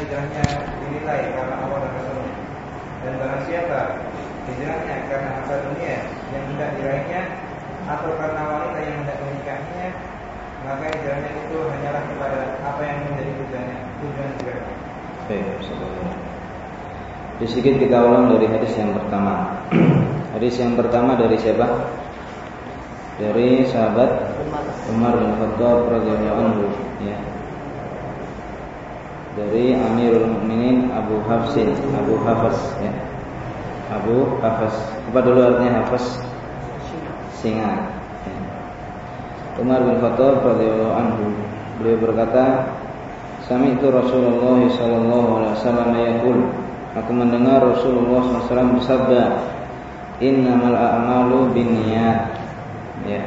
hijrahnya dinilai karena Allah dan Rasulnya. Dan barang siapa hijrahnya karena harta dunia yang hendak diraihnya atau karena wanita yang hendak menikahinya, maka hijrahnya itu hanyalah kepada apa yang menjadi tujuannya, tujuan hijrah. Di sedikit kita ulang dari hadis yang pertama. hadis yang pertama dari siapa? Dari sahabat Umar bin Khattab radhiyallahu anhu, ya. Dari Amirul Mukminin Abu Hafsin, Abu Hafs, ya. Abu Hafs. Apa dulu artinya Hafs? Singa. Ya. Umar bin Khattab radhiyallahu anhu beliau berkata Sami itu Rasulullah sallallahu alaihi wasallam yaqul Aku mendengar Rasulullah SAW bersabda Innamal a'malu binniyat Ya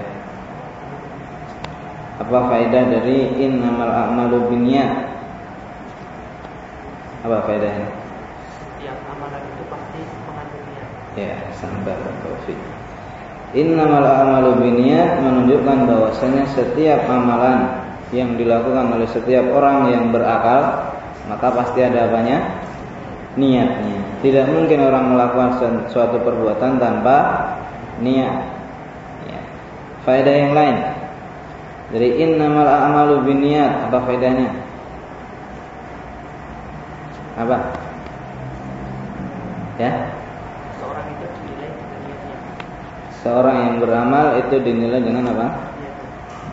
Apa faedah dari innamal a'malu binniyat Apa faedahnya? Setiap amalan itu pasti mengandung niat. Ya, sampai taufik. Innamal a'malu binniyat menunjukkan bahwasanya setiap amalan yang dilakukan oleh setiap orang yang berakal maka pasti ada apanya? niatnya. Tidak mungkin orang melakukan suatu perbuatan tanpa niat. Ya. Faedah yang lain dari innamal a'malu binniyat apa faedahnya? Apa? Ya? Seorang itu dinilai niatnya. Seorang yang beramal itu dinilai dengan apa?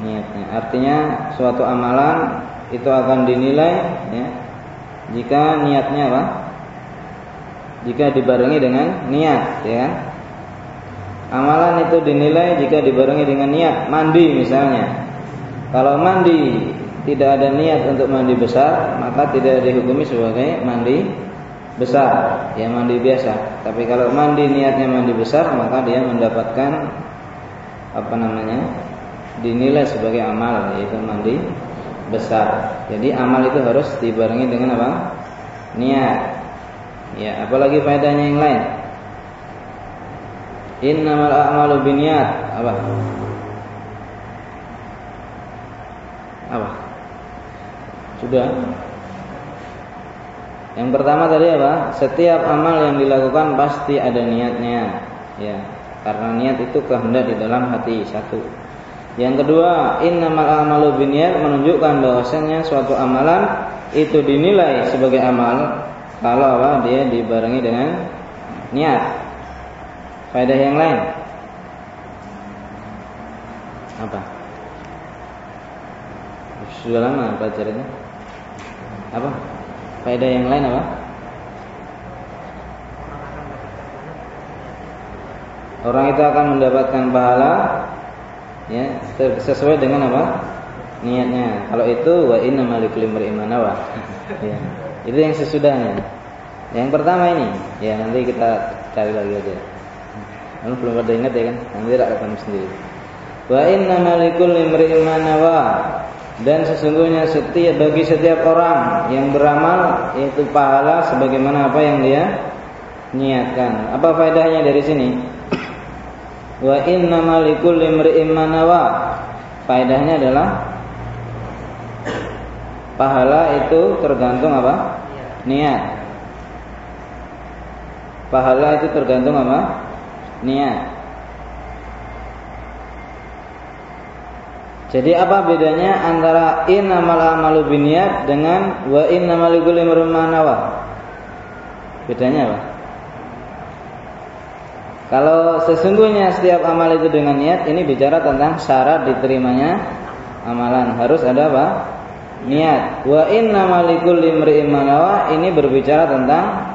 Niatnya. Artinya suatu amalan itu akan dinilai ya, jika niatnya apa? Jika dibarengi dengan niat, ya kan? Amalan itu dinilai jika dibarengi dengan niat, mandi misalnya. Kalau mandi tidak ada niat untuk mandi besar, maka tidak dihukumi sebagai mandi besar, ya mandi biasa. Tapi kalau mandi niatnya mandi besar, maka dia mendapatkan apa namanya? dinilai sebagai amal yaitu mandi besar. Jadi amal itu harus dibarengi dengan apa? Niat. Ya, apalagi faedahnya yang lain. Innamal a'malu binniyat. Apa? Apa? Sudah. Yang pertama tadi apa? Setiap amal yang dilakukan pasti ada niatnya. Ya, karena niat itu kehendak di dalam hati satu. Yang kedua, innamal a'malu binniyat menunjukkan bahwasanya suatu amalan itu dinilai sebagai amal kalau apa? Dia dibarengi dengan niat. Faedah yang lain. Apa? Sudah lama pelajarannya. Apa? Faedah yang lain apa? Orang itu akan mendapatkan pahala ya sesuai dengan apa? niatnya. Kalau itu wa inna malikul imri'in ya. Itu yang sesudahnya. Yang pertama ini, ya nanti kita cari lagi aja. Kamu belum pada ingat ya kan? Nanti tak akan sendiri. Wa inna malikul imri'in dan sesungguhnya setiap bagi setiap orang yang beramal itu pahala sebagaimana apa yang dia niatkan. Apa faedahnya dari sini? Wa inna malikul imri'in Faedahnya adalah pahala itu tergantung apa? Niat. Pahala itu tergantung apa? Niat. Jadi apa bedanya antara innamal amalu biniat dengan wa innamal likulli nawa? Bedanya apa? Kalau sesungguhnya setiap amal itu dengan niat, ini bicara tentang syarat diterimanya amalan. Harus ada apa? Niat. Wa inna malikul limri'in manawa ini berbicara tentang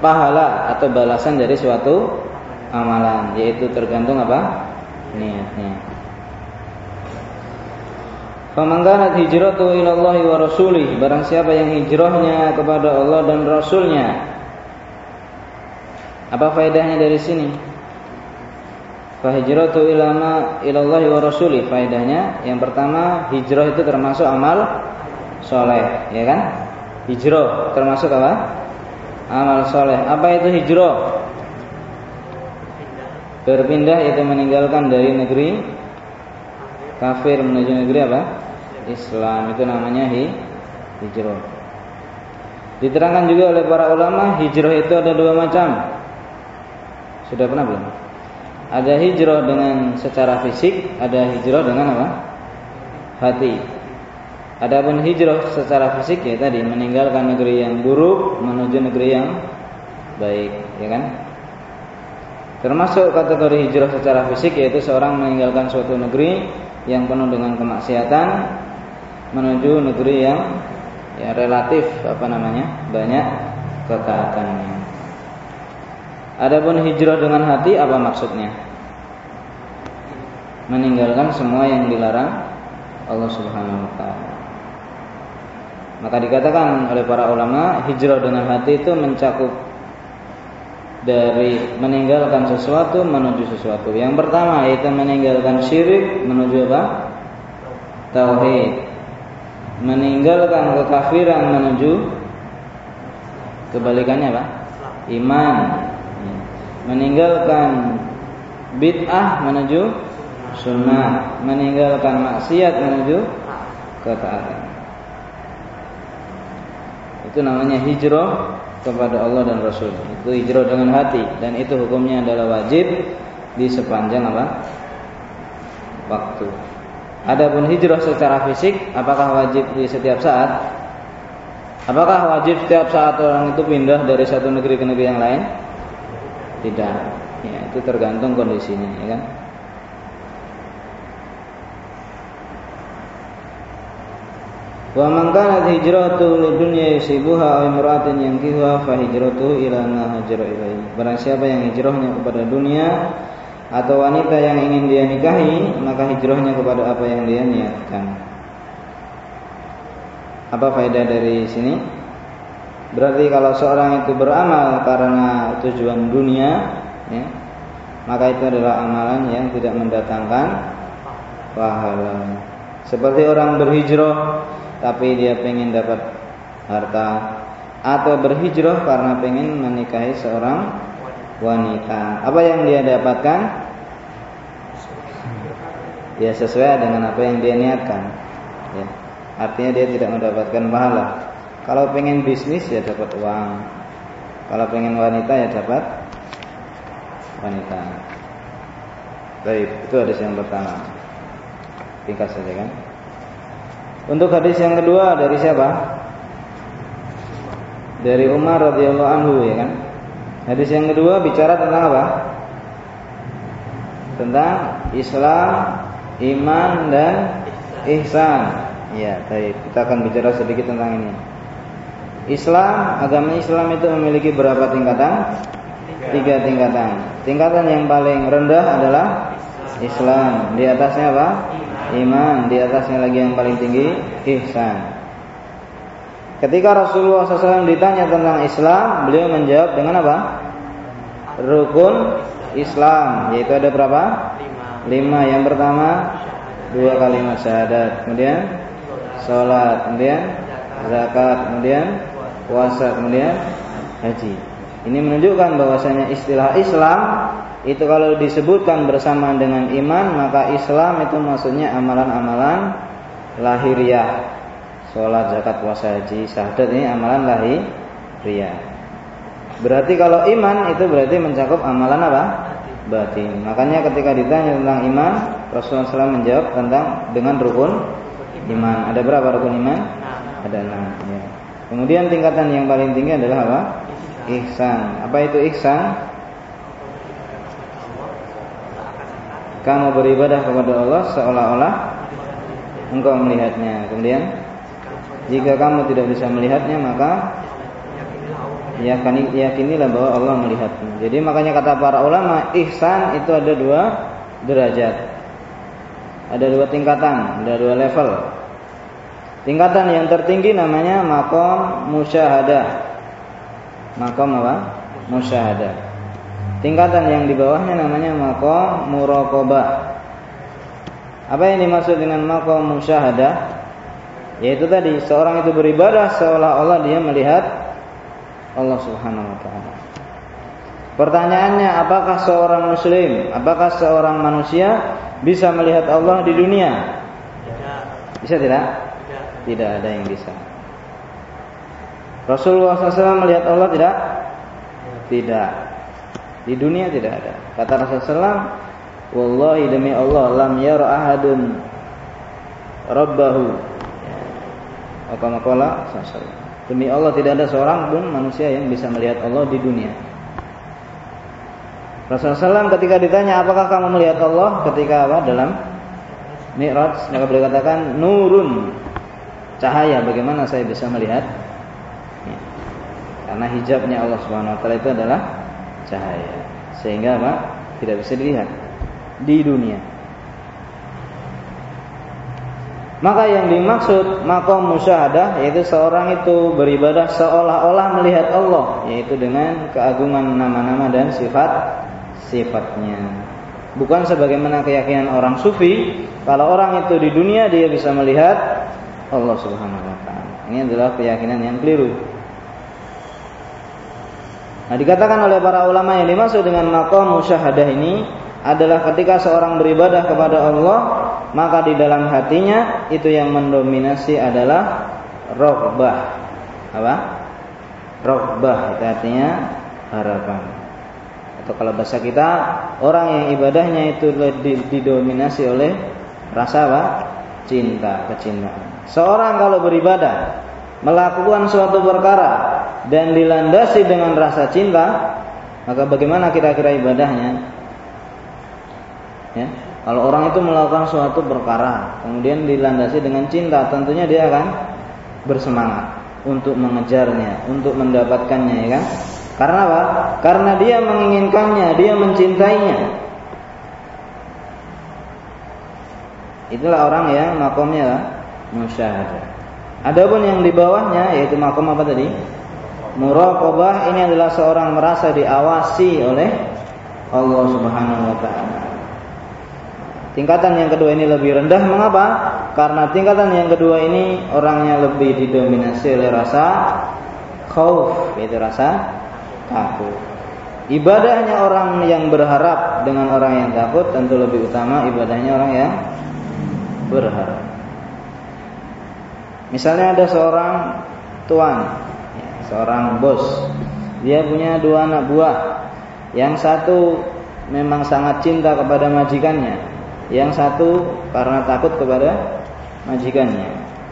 pahala atau balasan dari suatu amalan, yaitu tergantung apa? Niatnya. Faman hijratu ila Allah wa rasulih, barang siapa yang hijrahnya kepada Allah dan Rasulnya, apa faedahnya dari sini? Fahijratu ilama ilallahi wa rasuli Faedahnya yang pertama hijrah itu termasuk amal soleh ya kan? Hijrah termasuk apa? Amal soleh Apa itu hijrah? Berpindah itu meninggalkan dari negeri kafir menuju negeri apa? Islam itu namanya hi, hijrah Diterangkan juga oleh para ulama hijrah itu ada dua macam. Sudah pernah belum? Ada hijrah dengan secara fisik, ada hijrah dengan apa? Hati. Adapun hijrah secara fisik ya tadi meninggalkan negeri yang buruk menuju negeri yang baik, ya kan? Termasuk kategori hijrah secara fisik yaitu seorang meninggalkan suatu negeri yang penuh dengan kemaksiatan menuju negeri yang ya relatif apa namanya banyak ketaatannya. Adapun hijrah dengan hati apa maksudnya? Meninggalkan semua yang dilarang Allah Subhanahu wa taala. Maka dikatakan oleh para ulama hijrah dengan hati itu mencakup dari meninggalkan sesuatu menuju sesuatu. Yang pertama yaitu meninggalkan syirik menuju apa? Tauhid meninggalkan kekafiran menuju kebalikannya apa? Iman. Meninggalkan bid'ah menuju sunnah, meninggalkan maksiat menuju ketaatan. Itu namanya hijrah kepada Allah dan Rasul. Itu hijrah dengan hati dan itu hukumnya adalah wajib di sepanjang apa? waktu. Adapun hijrah secara fisik, apakah wajib di setiap saat? Apakah wajib setiap saat orang itu pindah dari satu negeri ke negeri yang lain? Tidak. Ya, itu tergantung kondisinya, ya kan? Wa man kanat hijratuhu lidunya yusibuha aw imra'atin yankihuha fa hijratuhu ila ma hajara ilaihi. Barang siapa yang hijrahnya kepada dunia atau wanita yang ingin dia nikahi maka hijrahnya kepada apa yang dia niatkan. Apa faedah dari sini? Berarti kalau seorang itu beramal karena tujuan dunia, ya, maka itu adalah amalan yang tidak mendatangkan pahala. Seperti orang berhijrah tapi dia pengen dapat harta atau berhijrah karena pengen menikahi seorang wanita. Apa yang dia dapatkan? Ya sesuai dengan apa yang dia niatkan. Ya. Artinya dia tidak mendapatkan pahala. Kalau pengen bisnis ya dapat uang. Kalau pengen wanita ya dapat wanita. Baik, itu hadis yang pertama. Tingkat saja kan. Untuk hadis yang kedua dari siapa? Dari Umar radhiyallahu anhu ya kan. Hadis yang kedua bicara tentang apa? Tentang Islam, iman dan ihsan. Ya, baik. Kita akan bicara sedikit tentang ini. Islam, agama Islam itu memiliki berapa tingkatan? Tiga tingkatan. Tingkatan yang paling rendah adalah Islam. Di atasnya apa? Iman. Di atasnya lagi yang paling tinggi ihsan. Ketika Rasulullah SAW ditanya tentang Islam, beliau menjawab dengan apa? Rukun Islam, yaitu ada berapa? Lima. Yang pertama dua kalimat syahadat, kemudian sholat, kemudian zakat, kemudian puasa, kemudian haji. Ini menunjukkan bahwasanya istilah Islam itu kalau disebutkan bersama dengan iman, maka Islam itu maksudnya amalan-amalan lahiriah Sholat, zakat, puasa, haji, syahadat ini amalan lahiriah. Berarti kalau iman itu berarti mencakup amalan apa? Batin. Makanya ketika ditanya tentang iman, Rasulullah SAW menjawab tentang dengan rukun iman. Ada berapa rukun iman? Ada enam. Ya. Kemudian tingkatan yang paling tinggi adalah apa? Ihsan. Apa itu ihsan? Kamu beribadah kepada Allah seolah-olah engkau melihatnya. Kemudian jika kamu tidak bisa melihatnya maka yakini, yakinilah bahwa Allah melihatmu. Jadi makanya kata para ulama ihsan itu ada dua derajat. Ada dua tingkatan, ada dua level. Tingkatan yang tertinggi namanya makom musyahadah. Makom apa? Musyahadah. Tingkatan yang di bawahnya namanya makom muraqabah. Apa yang dimaksud dengan makom musyahadah? Yaitu tadi seorang itu beribadah seolah-olah dia melihat Allah Subhanahu wa taala. Pertanyaannya apakah seorang muslim, apakah seorang manusia bisa melihat Allah di dunia? Tidak. Bisa tidak? Tidak. Tidak ada yang bisa. Rasulullah SAW melihat Allah tidak? Tidak. Di dunia tidak ada. Kata Rasulullah SAW, Wallahi demi Allah, lam yara ahadun rabbahu. Akamakola Demi Allah tidak ada seorang pun manusia yang bisa melihat Allah di dunia. Rasulullah SAW ketika ditanya apakah kamu melihat Allah? Ketika apa? Dalam Mi'raj. Maka beliau katakan nurun. Cahaya. Bagaimana saya bisa melihat? Karena hijabnya Allah Subhanahu wa taala itu adalah cahaya. Sehingga apa? Tidak bisa dilihat di dunia. Maka yang dimaksud makom musyahadah yaitu seorang itu beribadah seolah-olah melihat Allah yaitu dengan keagungan nama-nama dan sifat sifatnya. Bukan sebagaimana keyakinan orang sufi kalau orang itu di dunia dia bisa melihat Allah Subhanahu wa taala. Ini adalah keyakinan yang keliru. Nah, dikatakan oleh para ulama yang dimaksud dengan maqam musyahadah ini adalah ketika seorang beribadah kepada Allah, maka di dalam hatinya itu yang mendominasi adalah rohbah. Apa? Rohbah itu artinya harapan. Atau kalau bahasa kita, orang yang ibadahnya itu didominasi oleh rasa apa? Cinta, kecintaan. Seorang kalau beribadah melakukan suatu perkara dan dilandasi dengan rasa cinta, maka bagaimana kira-kira ibadahnya? Ya, kalau orang itu melakukan suatu perkara, kemudian dilandasi dengan cinta, tentunya dia akan bersemangat untuk mengejarnya, untuk mendapatkannya, ya kan? Karena apa? Karena dia menginginkannya, dia mencintainya. Itulah orang yang makomnya musyahadah. Adapun yang di bawahnya yaitu makom apa tadi? Muraqabah ini adalah seorang merasa diawasi oleh Allah Subhanahu wa taala. Tingkatan yang kedua ini lebih rendah mengapa? Karena tingkatan yang kedua ini orangnya lebih didominasi oleh rasa khauf, yaitu rasa takut. Ibadahnya orang yang berharap dengan orang yang takut tentu lebih utama ibadahnya orang yang berharap. Misalnya ada seorang tuan, ya, seorang bos, dia punya dua anak buah. Yang satu memang sangat cinta kepada majikannya, yang satu karena takut kepada majikannya.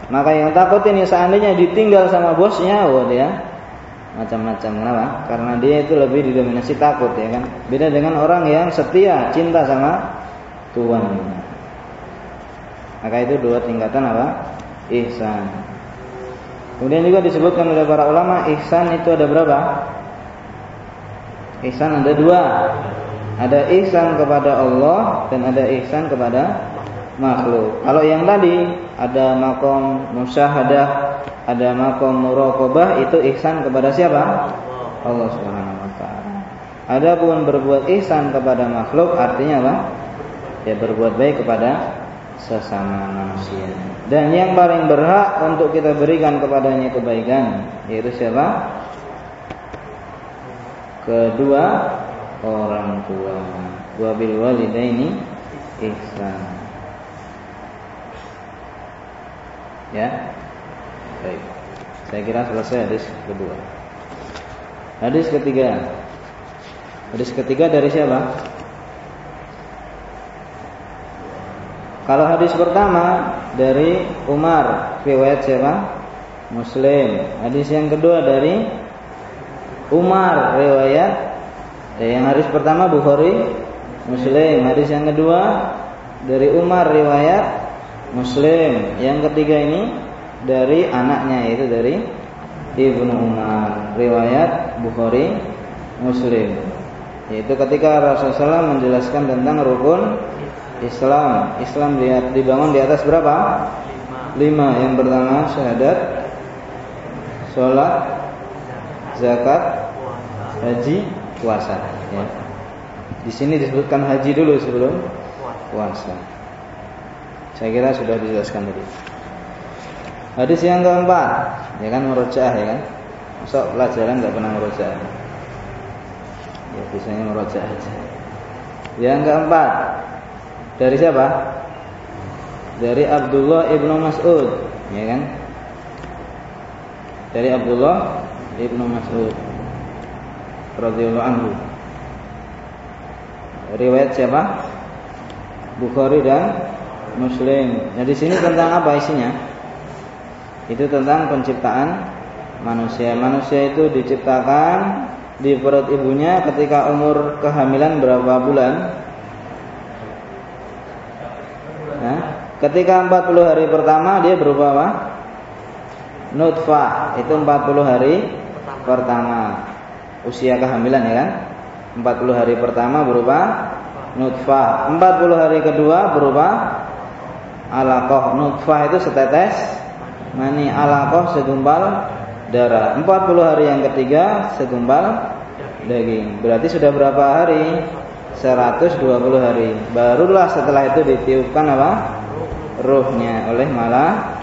Maka yang takut ini seandainya ditinggal sama bosnya, oh dia macam-macam kenapa? Karena dia itu lebih didominasi takut ya kan. Beda dengan orang yang setia, cinta sama tuannya. Maka itu dua tingkatan apa? ihsan. Kemudian juga disebutkan oleh para ulama ihsan itu ada berapa? Ihsan ada dua. Ada ihsan kepada Allah dan ada ihsan kepada makhluk. Kalau yang tadi ada makom musyahadah, ada makom muraqabah itu ihsan kepada siapa? Allah Subhanahu wa taala. Adapun berbuat ihsan kepada makhluk artinya apa? Ya berbuat baik kepada sesama manusia. Dan yang paling berhak untuk kita berikan kepadanya kebaikan yaitu siapa? Kedua orang tua. Wa bil walidaini ihsan. Ya. Baik. Saya kira selesai hadis kedua. Hadis ketiga. Hadis ketiga dari siapa? Kalau hadis pertama dari Umar, riwayat siapa? Muslim. Hadis yang kedua dari Umar, riwayat yang hadis pertama Bukhari, Muslim. Hadis yang kedua dari Umar, riwayat Muslim. Yang ketiga ini dari anaknya yaitu dari Ibnu Umar, riwayat Bukhari, Muslim. Yaitu ketika Rasulullah menjelaskan tentang rukun Islam. Islam dibangun di atas berapa? Lima. Yang pertama syahadat, sholat, zakat, haji, puasa. Ya. Di sini disebutkan haji dulu sebelum puasa. Saya kira sudah dijelaskan tadi. Hadis yang keempat, ya kan merojaah ya kan. Masuk pelajaran nggak pernah merojaah. Ya biasanya merojaah aja. Yang keempat, dari siapa? Dari Abdullah ibnu Mas'ud, ya kan? dari Abdullah ibnu Mas'ud radhiyallahu anhu. Riwayat siapa? Bukhari dan Muslim. Nah di sini tentang apa isinya? Itu tentang penciptaan manusia. Manusia itu diciptakan di perut ibunya ketika umur kehamilan berapa bulan? Nah, ketika 40 hari pertama dia berupa apa? Nutfah, itu 40 hari pertama. Usia kehamilan ya kan? 40 hari pertama berupa nutfah. 40 hari kedua berupa alaqah. Nutfah itu setetes mani, alaqah segumpal darah. 40 hari yang ketiga segumpal daging. Berarti sudah berapa hari? 120 hari. Barulah setelah itu ditiupkan apa? Ruhnya oleh malah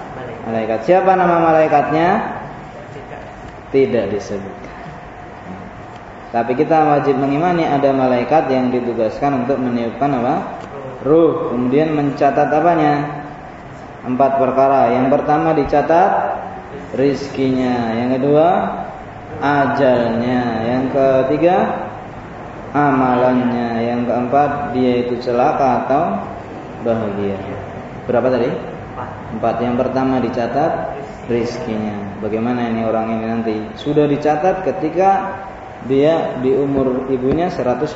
malaikat. Siapa nama malaikatnya? Tidak disebut. Tapi kita wajib mengimani ada malaikat yang ditugaskan untuk meniupkan apa? Ruh. Kemudian mencatat apanya? Empat perkara. Yang pertama dicatat rizkinya. Yang kedua ajalnya. Yang ketiga amalannya. Yang keempat dia itu celaka atau bahagia. Berapa tadi? Empat. Yang pertama dicatat rizkinya. Bagaimana ini orang ini nanti? Sudah dicatat ketika dia di umur ibunya 120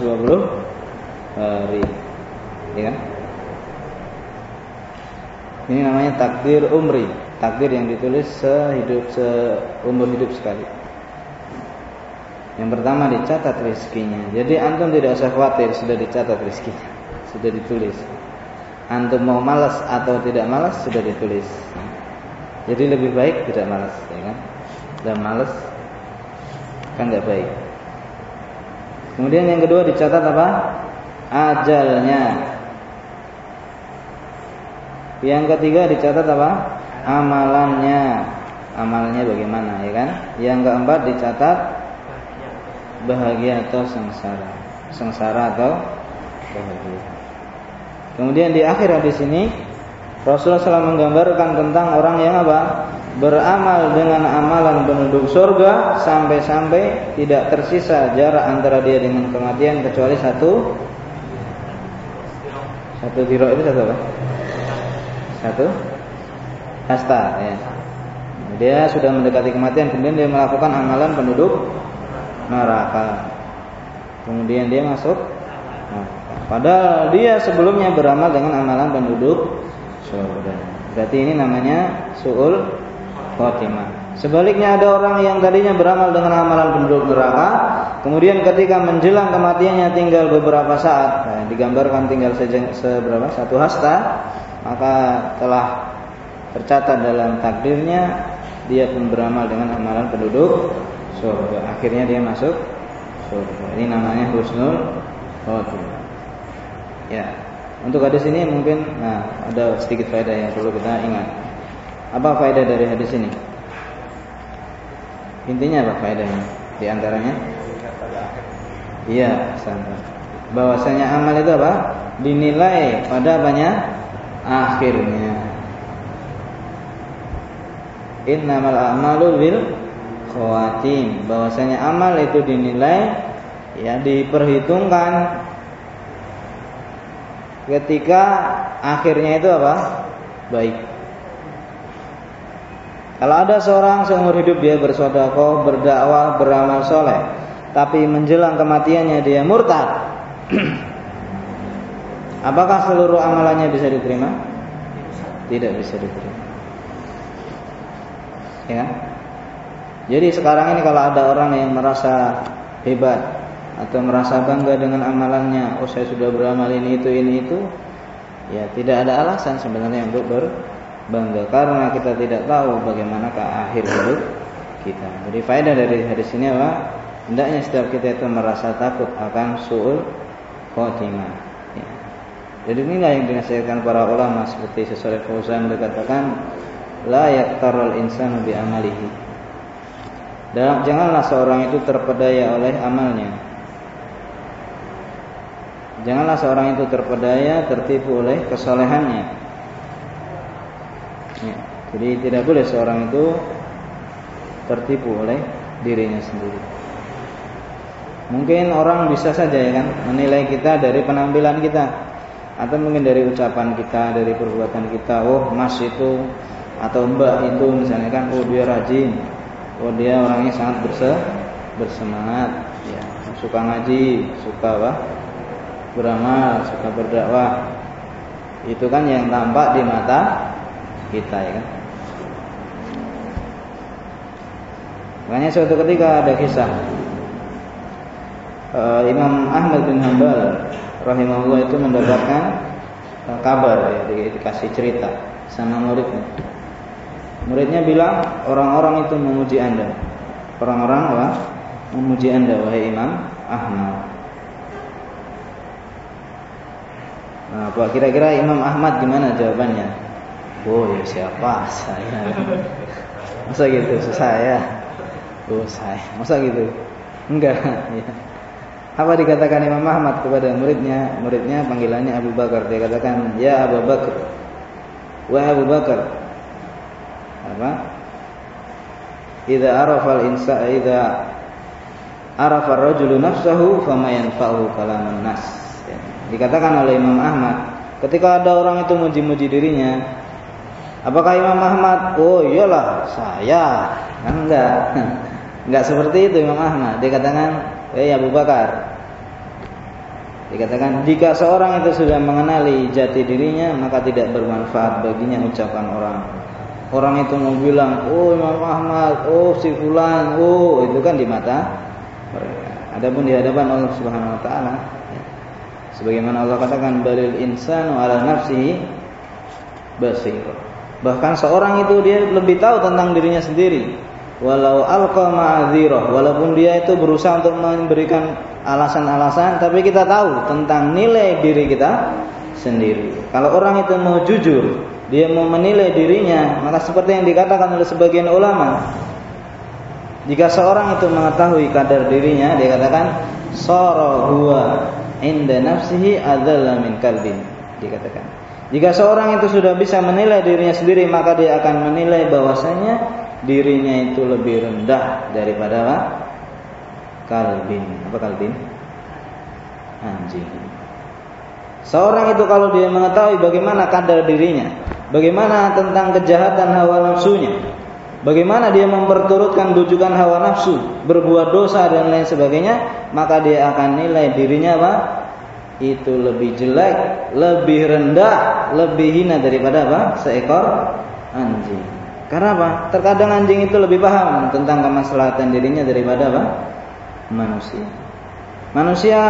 hari. Ya kan? Ini namanya takdir umri takdir yang ditulis sehidup seumur hidup sekali. Yang pertama dicatat rezekinya. Jadi antum tidak usah khawatir sudah dicatat rezekinya, sudah ditulis. Antum mau malas atau tidak malas sudah ditulis. Jadi lebih baik tidak malas, ya kan? Dan malas kan nggak baik. Kemudian yang kedua dicatat apa? Ajalnya. Yang ketiga dicatat apa? amalannya amalnya bagaimana ya kan yang keempat dicatat bahagia atau sengsara sengsara atau bahagia kemudian di akhir hadis ini Rasulullah SAW menggambarkan tentang orang yang apa beramal dengan amalan penduduk surga sampai-sampai tidak tersisa jarak antara dia dengan kematian kecuali satu satu diro itu satu apa? Satu hasta ya. Dia sudah mendekati kematian kemudian dia melakukan amalan penduduk neraka. Kemudian dia masuk Padahal dia sebelumnya beramal dengan amalan penduduk surga. Berarti ini namanya suul khotimah. Sebaliknya ada orang yang tadinya beramal dengan amalan penduduk neraka, kemudian ketika menjelang kematiannya tinggal beberapa saat, nah, digambarkan tinggal seberapa satu hasta, maka telah tercatat dalam takdirnya dia pun beramal dengan amalan penduduk surga. Akhirnya dia masuk surga. Ini namanya husnul khotimah. Ya. Untuk hadis ini mungkin nah, ada sedikit faedah yang perlu kita ingat. Apa faedah dari hadis ini? Intinya apa faedahnya? Di antaranya? Iya, sampai. Bahwasanya amal itu apa? Dinilai pada banyak akhirnya innamal a'malu bil khawatim bahwasanya amal itu dinilai ya diperhitungkan ketika akhirnya itu apa baik kalau ada seorang seumur hidup dia bersodakoh berdakwah beramal soleh. Tapi menjelang kematiannya dia murtad. Apakah seluruh amalannya bisa diterima? Tidak bisa diterima. Ya. Jadi sekarang ini kalau ada orang yang merasa hebat atau merasa bangga dengan amalannya oh saya sudah beramal ini itu ini itu ya tidak ada alasan sebenarnya untuk berbangga karena kita tidak tahu bagaimanakah akhir hidup kita jadi faedah dari hadis ini apa hendaknya setiap kita itu merasa takut akan suul khotimah ya. jadi inilah yang dinasihatkan para ulama seperti sesuai Fauzan dikatakan la yaktarul insanu bi amalihi. Dan janganlah seorang itu terpedaya oleh amalnya. Janganlah seorang itu terpedaya tertipu oleh kesolehannya. Ya, jadi tidak boleh seorang itu tertipu oleh dirinya sendiri. Mungkin orang bisa saja ya kan menilai kita dari penampilan kita atau mungkin dari ucapan kita, dari perbuatan kita. Oh, Mas itu atau Mbak itu misalnya kan oh dia rajin. Oh dia orangnya sangat berse bersemangat ya, suka ngaji, suka apa? beramal, suka berdakwah. Itu kan yang tampak di mata kita ya kan. Makanya suatu ketika ada kisah uh, Imam Ahmad bin Hanbal rahimahullah itu mendapatkan uh, kabar ya, dikasih cerita sama muridnya. Muridnya bilang orang-orang itu memuji anda. Orang-orang apa? Memuji anda wahai Imam Ahmad. Nah, kira-kira Imam Ahmad gimana jawabannya? Oh ya siapa saya? Masa gitu saya? Oh saya, masa gitu? Enggak. Ya. Apa dikatakan Imam Ahmad kepada muridnya? Muridnya panggilannya Abu Bakar. Dia katakan, "Ya Abu Bakar." Wahai Abu Bakar. Apa? Idza arafa al-insa idza arafa ar-rajulu nafsahu fama yanfa'uhu kalamun nas. Ya. Dikatakan oleh Imam Ahmad, ketika ada orang itu muji-muji dirinya, apakah Imam Ahmad, "Oh iyalah, saya." Kan enggak. Enggak seperti itu Imam Ahmad. Dia katakan, "Eh Abu Bakar." Dikatakan jika seorang itu sudah mengenali jati dirinya maka tidak bermanfaat baginya ucapan orang. Orang itu mau bilang, "Oh Imam Ahmad, oh si fulan, oh" itu kan di mata mereka. Adapun di hadapan Allah Subhanahu wa taala ya. Sebagaimana Allah katakan balil insanu ala nafsihi basir. Bahkan seorang itu dia lebih tahu tentang dirinya sendiri. Walau alqa walaupun dia itu berusaha untuk memberikan alasan-alasan tapi kita tahu tentang nilai diri kita sendiri. Kalau orang itu mau jujur dia mau menilai dirinya maka seperti yang dikatakan oleh sebagian ulama jika seorang itu mengetahui kadar dirinya dia katakan sara huwa inda nafsihi adzalla kalbin dikatakan jika seorang itu sudah bisa menilai dirinya sendiri maka dia akan menilai bahwasanya dirinya itu lebih rendah daripada apa? kalbin. Apa kalbin? Anjing. Seorang itu kalau dia mengetahui bagaimana kadar dirinya, bagaimana tentang kejahatan hawa nafsunya, bagaimana dia memperturutkan bujukan hawa nafsu, berbuat dosa dan lain sebagainya, maka dia akan nilai dirinya apa? Itu lebih jelek, lebih rendah, lebih hina daripada apa? Seekor anjing. Karena apa? Terkadang anjing itu lebih paham tentang kemaslahatan dirinya daripada apa? Manusia. Manusia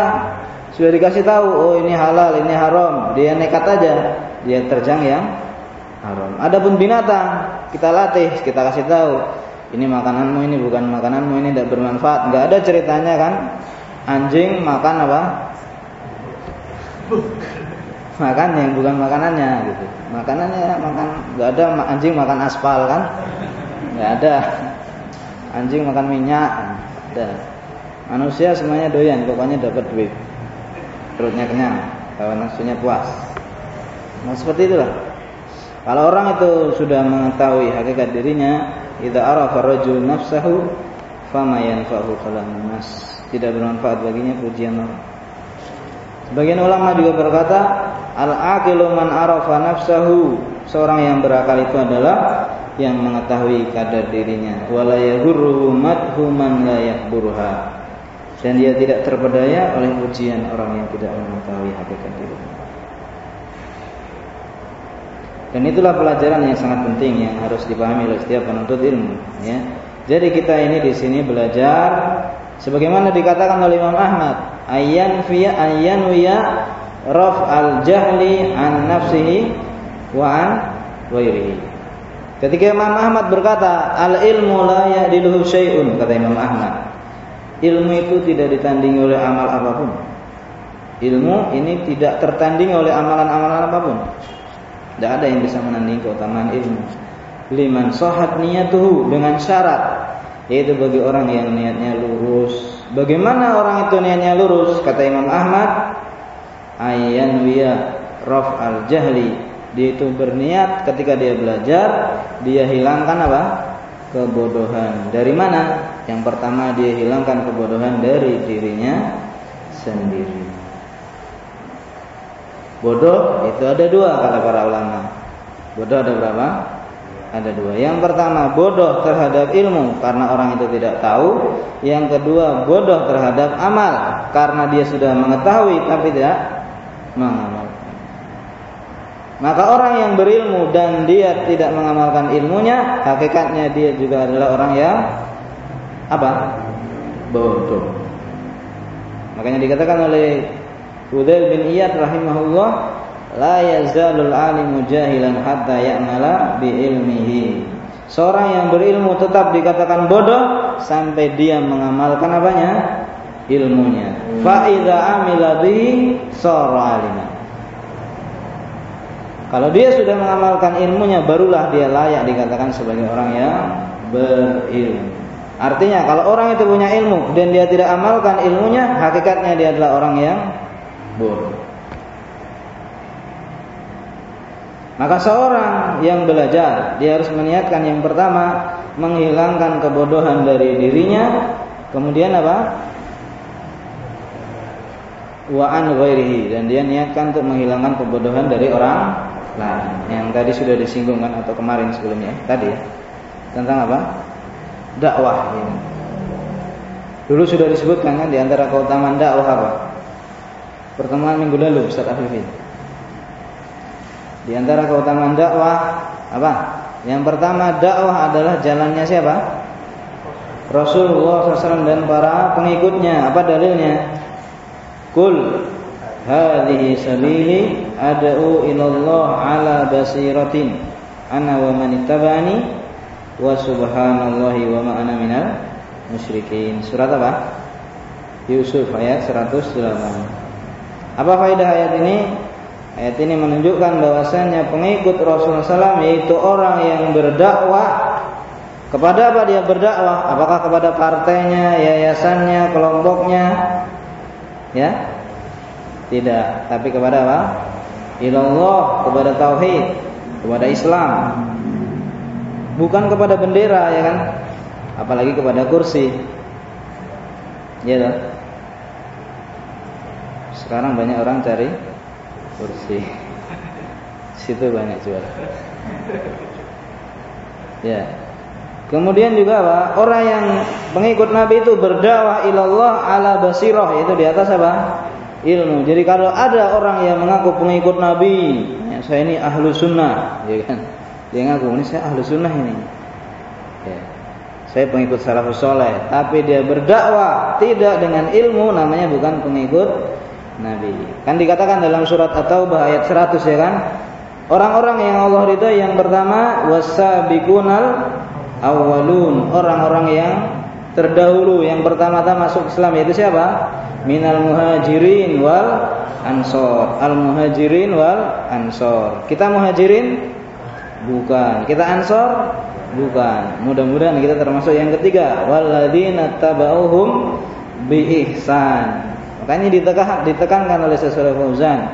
sudah dikasih tahu, oh ini halal, ini haram, dia nekat aja, dia terjang yang haram. Adapun binatang, kita latih, kita kasih tahu, ini makananmu, ini bukan makananmu, ini tidak bermanfaat. Enggak ada ceritanya kan? Anjing makan apa? Makan yang bukan makanannya gitu. Makanannya makan nggak ada anjing makan aspal kan? Nggak ada. Anjing makan minyak, ada. Manusia semuanya doyan, pokoknya dapat duit. Perutnya kenyang, kalau nafsunya puas. Nah seperti itulah. Kalau orang itu sudah mengetahui hakikat dirinya, idza arafa rajul nafsahu fama yanfa'u kalamun nas. Tidak bermanfaat baginya pujian. Sebagian ulama juga berkata, al-aqilu man arafa nafsahu. Seorang yang berakal itu adalah yang mengetahui kadar dirinya. Wala yahurruhu madhu man la. Dan dia tidak terpedaya oleh pujian orang yang tidak mengetahui hakikat dirinya. Dan itulah pelajaran yang sangat penting yang harus dipahami oleh setiap penuntut ilmu. Ya. Jadi kita ini di sini belajar sebagaimana dikatakan oleh Imam Ahmad ayyan fiya ayyan wiya raf al jahli an nafsihi wa an ghairihi. Ketika Imam Ahmad berkata, al ilmu la ya'diluhu syai'un, kata Imam Ahmad. Ilmu itu tidak ditandingi oleh amal apa pun. Ilmu ini tidak tertandingi oleh amalan-amalan apa pun. Tidak ada yang bisa menandingi keutamaan ilmu. Liman sohat niyatuhu dengan syarat yaitu bagi orang yang niatnya lurus Bagaimana orang itu niatnya lurus? Kata Imam Ahmad, ayyan wiya raf al jahli. Dia itu berniat ketika dia belajar, dia hilangkan apa? kebodohan. Dari mana? Yang pertama dia hilangkan kebodohan dari dirinya sendiri. Bodoh itu ada dua kata para ulama. Bodoh ada berapa? Ada dua. Yang pertama bodoh terhadap ilmu karena orang itu tidak tahu. Yang kedua bodoh terhadap amal karena dia sudah mengetahui tapi tidak mengamalkan. Maka orang yang berilmu dan dia tidak mengamalkan ilmunya, hakikatnya dia juga adalah orang yang apa? Bodoh. Makanya dikatakan oleh Udail bin Iyad rahimahullah, la yazalul alimu jahilan hatta ya'mala bi ilmihi. Seorang yang berilmu tetap dikatakan bodoh sampai dia mengamalkan apanya? ilmunya. Fa idza amila sara aliman. Kalau dia sudah mengamalkan ilmunya barulah dia layak dikatakan sebagai orang yang berilmu. Artinya kalau orang itu punya ilmu dan dia tidak amalkan ilmunya, hakikatnya dia adalah orang yang bodoh. Maka seorang yang belajar, dia harus meniatkan yang pertama menghilangkan kebodohan dari dirinya, kemudian apa? Wa an ghairihi dan dia niatkan untuk menghilangkan kebodohan dari orang Nah, yang tadi sudah disinggung kan atau kemarin sebelumnya tadi ya tentang apa? Dakwah ini. Dulu sudah disebutkan kan di antara keutamaan dakwah apa? Pertemuan minggu lalu Ustaz Afifin. Di antara keutamaan dakwah apa? Yang pertama dakwah adalah jalannya siapa? Rasulullah SAW dan para pengikutnya. Apa dalilnya? Kul hadhihi sabili ad'u ilallah ala basiratin ana wa man ittaba'ani wa subhanallahi wa ma ana minal musyrikin. Surat apa? Yusuf ayat 108. Apa faedah ayat ini? Ayat ini menunjukkan bahwasanya pengikut Rasulullah SAW yaitu orang yang berdakwah kepada apa dia berdakwah? Apakah kepada partainya, yayasannya, kelompoknya? Ya, tidak, tapi kepada apa? Ilallah, kepada tauhid, kepada Islam. Bukan kepada bendera ya kan? Apalagi kepada kursi. Ya? Sekarang banyak orang cari kursi. Situ banyak jual. Ya. Kemudian juga apa? Orang yang pengikut Nabi itu berdakwah ilallah ala basirah itu di atas apa? ilmu. Jadi kalau ada orang yang mengaku pengikut Nabi, ya, saya ini ahlu sunnah, ya kan? Dia ngaku ini saya ahlu sunnah ini. Ya. Saya pengikut salafus soleh, tapi dia berdakwah tidak dengan ilmu, namanya bukan pengikut Nabi. Kan dikatakan dalam surat At-Taubah ayat 100 ya kan? Orang-orang yang Allah ridho yang pertama wasabiqunal awalun, orang-orang yang terdahulu yang pertama-tama masuk Islam yaitu siapa? minal muhajirin wal ansor. Al muhajirin wal ansor. Kita muhajirin? Bukan. Kita ansor? Bukan. Mudah-mudahan kita termasuk yang ketiga. Walladzina tabauhum bi ihsan makanya ditekan, ditekankan oleh sesuatu Fauzan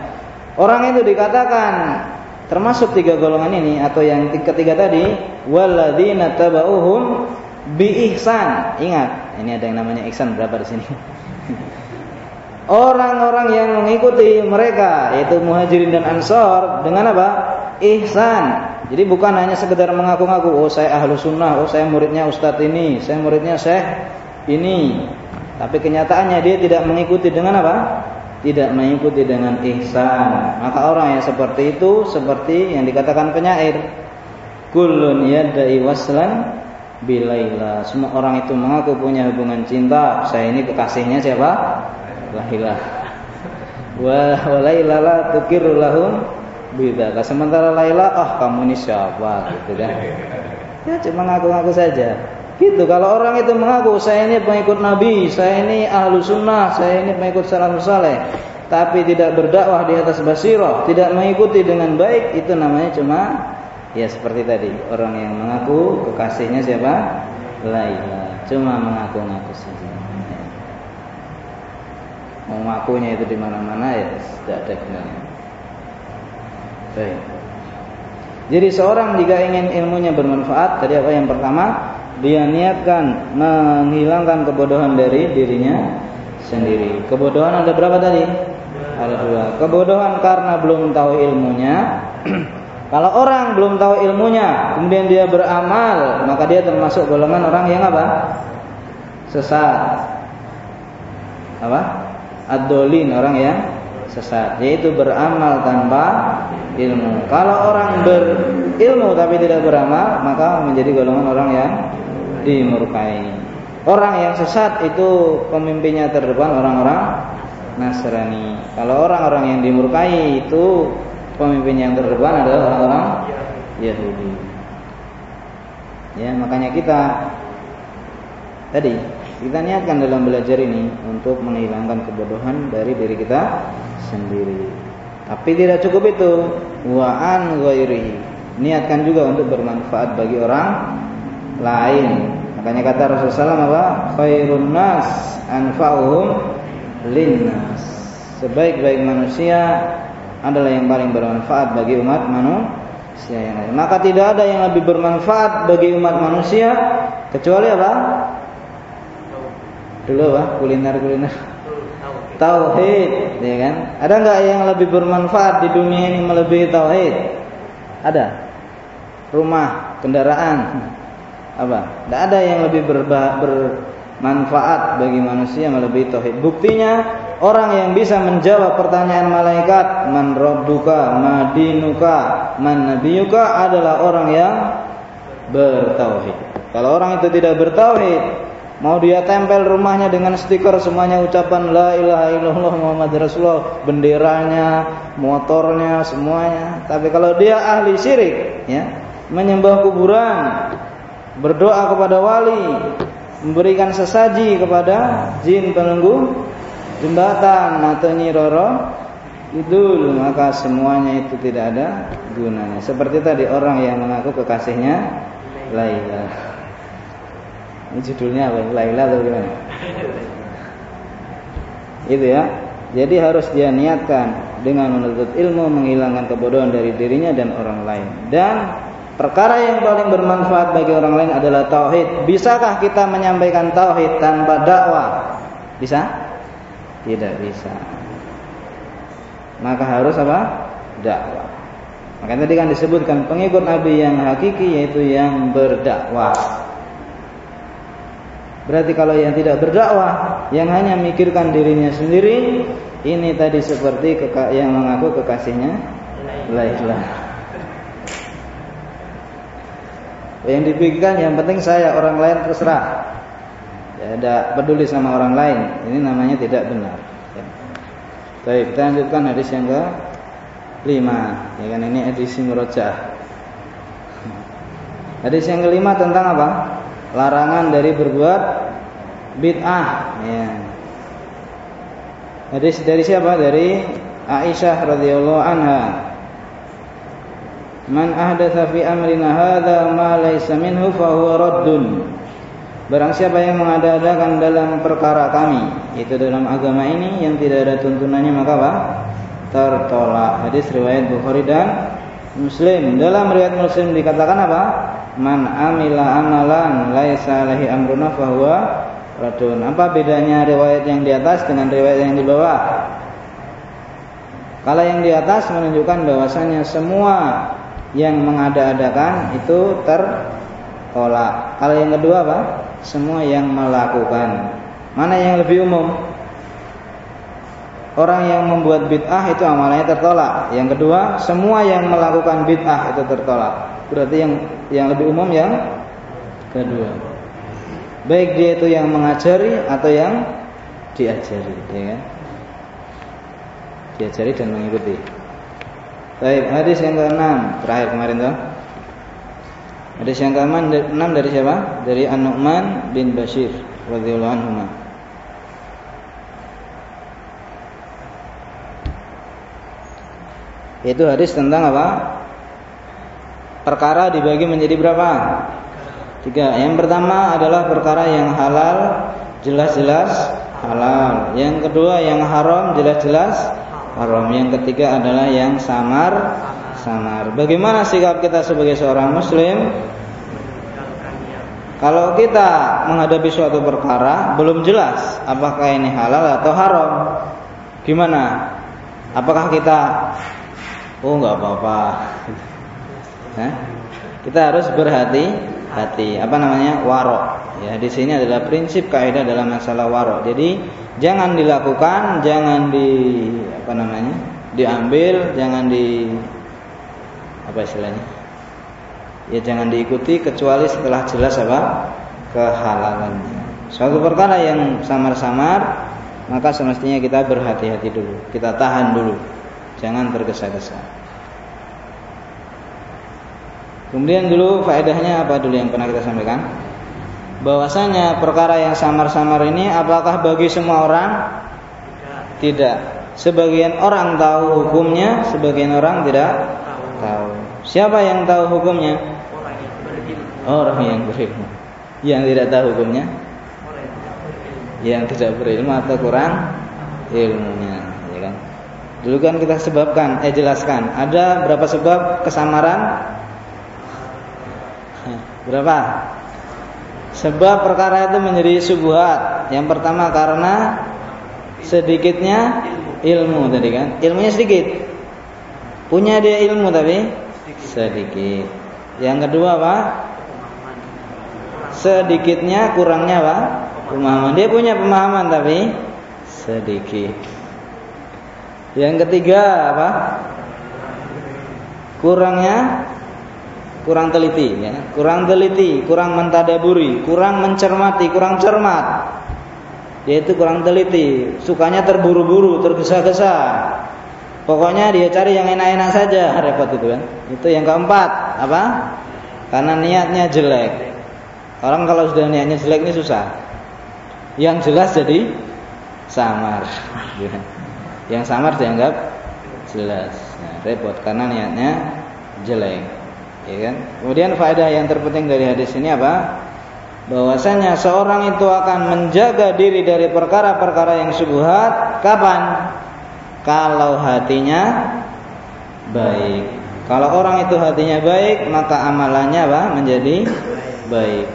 orang itu dikatakan termasuk tiga golongan ini atau yang ketiga tadi walladzina tabauhum bi ihsan ingat ini ada yang namanya ihsan berapa di sini orang-orang yang mengikuti mereka yaitu muhajirin dan ansor dengan apa? ihsan. Jadi bukan hanya sekedar mengaku-ngaku, oh saya ahlu sunnah, oh saya muridnya ustadz ini, saya muridnya syekh ini. Tapi kenyataannya dia tidak mengikuti dengan apa? Tidak mengikuti dengan ihsan. Maka orang yang seperti itu seperti yang dikatakan penyair. Kullun yadai waslan bilaila. Semua orang itu mengaku punya hubungan cinta. Saya ini kekasihnya siapa? lahilah wa walaila la tukiru lahum bidaka sementara Laila ah oh, kamu ini siapa gitu kan ya cuma ngaku-ngaku saja gitu kalau orang itu mengaku saya ini pengikut Nabi saya ini ahlu sunnah saya ini pengikut salafus saleh. Tapi tidak berdakwah di atas basirah tidak mengikuti dengan baik itu namanya cuma ya seperti tadi orang yang mengaku kekasihnya siapa? Laila cuma mengaku-ngaku saja. Mengakunya itu di mana-mana ya tidak ada gunanya. Baik. Jadi seorang jika ingin ilmunya bermanfaat, tadi apa yang pertama dia niatkan menghilangkan kebodohan dari dirinya sendiri. Kebodohan ada berapa tadi? Ada dua. Kebodohan karena belum tahu ilmunya. Kalau orang belum tahu ilmunya, kemudian dia beramal, maka dia termasuk golongan orang yang apa? Sesat. Apa? Adolin orang yang sesat, yaitu beramal tanpa ilmu. Kalau orang berilmu tapi tidak beramal, maka menjadi golongan orang yang dimurkai. Orang yang sesat itu pemimpinnya terdepan orang-orang Nasrani. Kalau orang-orang yang dimurkai itu pemimpin yang terdepan adalah orang-orang Yahudi. Ya, makanya kita tadi kita niatkan dalam belajar ini untuk menghilangkan kebodohan dari diri kita sendiri. Tapi tidak cukup itu. Wa an. Niatkan juga untuk bermanfaat bagi orang lain. Makanya kata Rasulullah SAW apa? Khairun nas anfa'uhum linnas. Sebaik-baik manusia adalah yang paling bermanfaat bagi umat manusia yang lain. Maka tidak ada yang lebih bermanfaat bagi umat manusia kecuali apa? Dulu apa? Kuliner-kuliner tauhid, ya kan? Ada nggak yang lebih bermanfaat di dunia ini melebihi tauhid? Ada. Rumah, kendaraan, apa? Tidak ada yang lebih berba, bermanfaat bagi manusia melebihi tauhid. Buktinya orang yang bisa menjawab pertanyaan malaikat, man rabbuka, madinuka, man nabiyuka adalah orang yang bertauhid. Kalau orang itu tidak bertauhid, Mau dia tempel rumahnya dengan stiker semuanya ucapan la ilaha illallah Muhammad Rasulullah, benderanya, motornya, semuanya. Tapi kalau dia ahli syirik, ya, menyembah kuburan, berdoa kepada wali, memberikan sesaji kepada jin penunggu jembatan atau nyiroro itu maka semuanya itu tidak ada gunanya. Seperti tadi orang yang mengaku kekasihnya la ilaha ini judulnya apa? Laila atau gimana? Itu ya. Jadi harus dia niatkan dengan menuntut ilmu menghilangkan kebodohan dari dirinya dan orang lain. Dan perkara yang paling bermanfaat bagi orang lain adalah tauhid. Bisakah kita menyampaikan tauhid tanpa dakwah? Bisa? Tidak bisa. Maka harus apa? Dakwah. Maka tadi kan disebutkan pengikut Nabi yang hakiki yaitu yang berdakwah. Berarti kalau yang tidak berdakwah, yang hanya mikirkan dirinya sendiri, ini tadi seperti yang mengaku kekasihnya Laila. Yang dipikirkan yang penting saya orang lain terserah. Ya, tidak peduli sama orang lain. Ini namanya tidak benar. Ya. Baik, kita lanjutkan hadis yang ke lima. Ya kan ini edisi merojah. Hadis yang kelima tentang apa? larangan dari berbuat bid'ah ya. Hadis dari siapa? Dari Aisyah radhiyallahu anha. Man ahdatsa fi amrina hadza ma laysa minhu fa huwa raddun. Barang siapa yang mengada-adakan dalam perkara kami, itu dalam agama ini yang tidak ada tuntunannya maka apa? Tertolak. Hadis riwayat Bukhari dan Muslim. Dalam riwayat Muslim dikatakan apa? Man amila amalan laisa alaihi amruna fahuwa radun. Apa bedanya riwayat yang di atas dengan riwayat yang di bawah? Kalau yang di atas menunjukkan bahwasanya semua yang mengada-adakan itu tertolak. Kalau yang kedua apa? Semua yang melakukan. Mana yang lebih umum? Orang yang membuat bid'ah itu amalnya tertolak. Yang kedua, semua yang melakukan bid'ah itu tertolak. Berarti yang yang lebih umum yang kedua. Baik dia itu yang mengajari atau yang diajari, ya kan? Diajari dan mengikuti. Baik, hadis yang ke-6 terakhir kemarin tuh. Hadis yang ke-6 dari siapa? Dari An-Nu'man bin Bashir radhiyallahu anhu. Itu hadis tentang apa? Perkara dibagi menjadi berapa? Tiga. Yang pertama adalah perkara yang halal, jelas-jelas halal. Yang kedua yang haram, jelas-jelas haram. Yang ketiga adalah yang samar, samar. Bagaimana sikap kita sebagai seorang muslim? Kalau kita menghadapi suatu perkara belum jelas apakah ini halal atau haram. Gimana? Apakah kita oh nggak apa-apa? Kita harus berhati-hati. Apa namanya? Warok. Ya, di sini adalah prinsip kaidah dalam masalah warok. Jadi jangan dilakukan, jangan di apa namanya? diambil, jangan di apa istilahnya? Ya jangan diikuti kecuali setelah jelas apa? kehalalannya. Suatu perkara yang samar-samar maka semestinya kita berhati-hati dulu, kita tahan dulu. Jangan tergesa-gesa. Kemudian dulu faedahnya apa dulu yang pernah kita sampaikan? Bahwasanya perkara yang samar-samar ini apakah bagi semua orang? Tidak. Sebagian orang tahu hukumnya, sebagian orang tidak tahu. Siapa yang tahu hukumnya? Orang yang berilmu. Yang tidak tahu hukumnya? Yang tidak berilmu atau kurang ilmunya, ya kan? Dulu kan kita sebabkan, eh jelaskan, ada berapa sebab kesamaran? Berapa? Sebab perkara itu menjadi subuhat. Yang pertama karena sedikitnya ilmu tadi kan. Ilmunya sedikit. Punya dia ilmu tapi sedikit. Yang kedua apa? Sedikitnya kurangnya apa? Pemahaman. Dia punya pemahaman tapi sedikit. Yang ketiga apa? Kurangnya kurang teliti ya, kurang teliti, kurang mentadaburi, kurang mencermati, kurang cermat. Yaitu kurang teliti, sukanya terburu-buru, tergesa-gesa. Pokoknya dia cari yang enak-enak saja, repot itu kan. Itu yang keempat, apa? Karena niatnya jelek. Orang kalau sudah niatnya jelek ini susah. Yang jelas jadi samar. Yang samar dianggap jelas. Nah, repot karena niatnya jelek ya kan? Kemudian faedah yang terpenting dari hadis ini apa? Bahwasanya seorang itu akan menjaga diri dari perkara-perkara yang syubhat kapan? Kalau hatinya baik. Kalau orang itu hatinya baik, maka amalannya apa? Menjadi baik.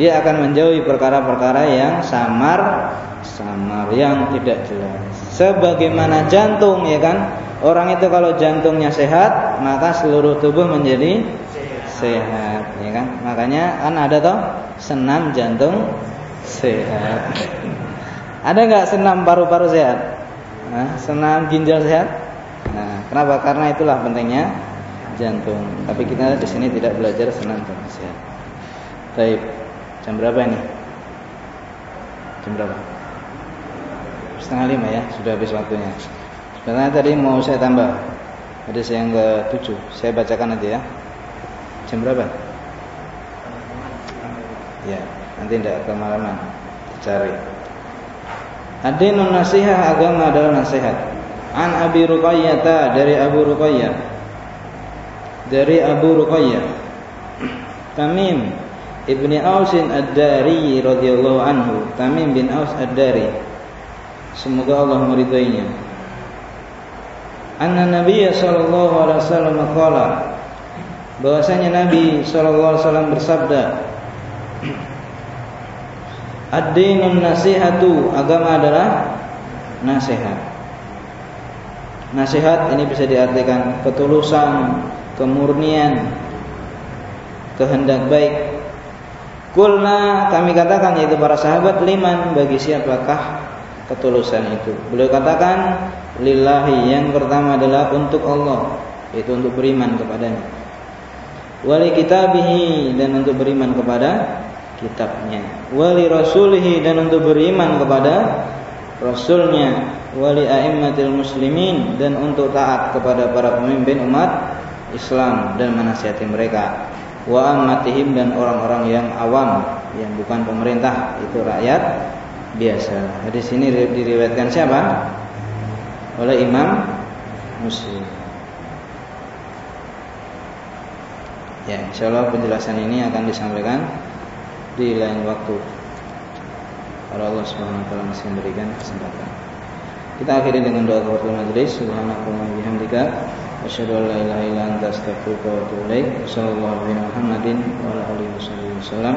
Dia akan menjauhi perkara-perkara yang samar, samar yang tidak jelas. Sebagaimana jantung, ya kan? Orang itu kalau jantungnya sehat, maka seluruh tubuh menjadi sehat, ya kan? Makanya kan ada toh senam jantung sehat. Ada nggak senam paru-paru sehat? Nah, senam ginjal sehat? Nah, kenapa? Karena itulah pentingnya jantung. Tapi kita di sini tidak belajar senam jantung sehat. Baik, jam berapa ini? Jam berapa? Setengah lima ya, sudah habis waktunya. Karena tadi mau saya tambah. Hadis yang ke tujuh Saya bacakan nanti ya. Jam berapa? Ya Nanti tidak kemalaman. Cari Adinun nasihah agama adalah nasihat. An Abi Ruqayyata Dari Abu Ruqayyah. Dari Abu Ruqayyah. Tamim Ibni Ausin Ad-Dari radhiyallahu anhu. Tamim bin Aus Ad-Dari. Semoga Allah meridainya anna Nabi sallallahu alaihi wasallam qala bahwasanya Nabi sallallahu alaihi wasallam bersabda Ad-dinun nasihatu agama adalah nasihat. Nasihat ini bisa diartikan ketulusan, kemurnian, kehendak baik. Kulna kami katakan yaitu para sahabat liman bagi siapakah ketulusan itu. Beliau katakan lillahi yang pertama adalah untuk Allah, yaitu untuk beriman kepadanya. Wali kitabihi dan untuk beriman kepada kitabnya. Wali rasulihi dan untuk beriman kepada rasulnya. Wali a'immatil muslimin dan untuk taat kepada para pemimpin umat Islam dan menasihati mereka. Wa ammatihim dan orang-orang yang awam yang bukan pemerintah itu rakyat biasa. Hadis ini diriwayatkan siapa? Oleh Imam Muslim. Ya, insya Allah penjelasan ini akan disampaikan di lain waktu. Kalau Allah Subhanahu wa taala masih memberikan kesempatan. Kita akhiri dengan doa kepada majelis. Subhanakallahumma wa bihamdika Asyhadu an la ilaha illa anta astaghfiruka wa atubu ilaik. Alaihi Muhammadin wa wasallam.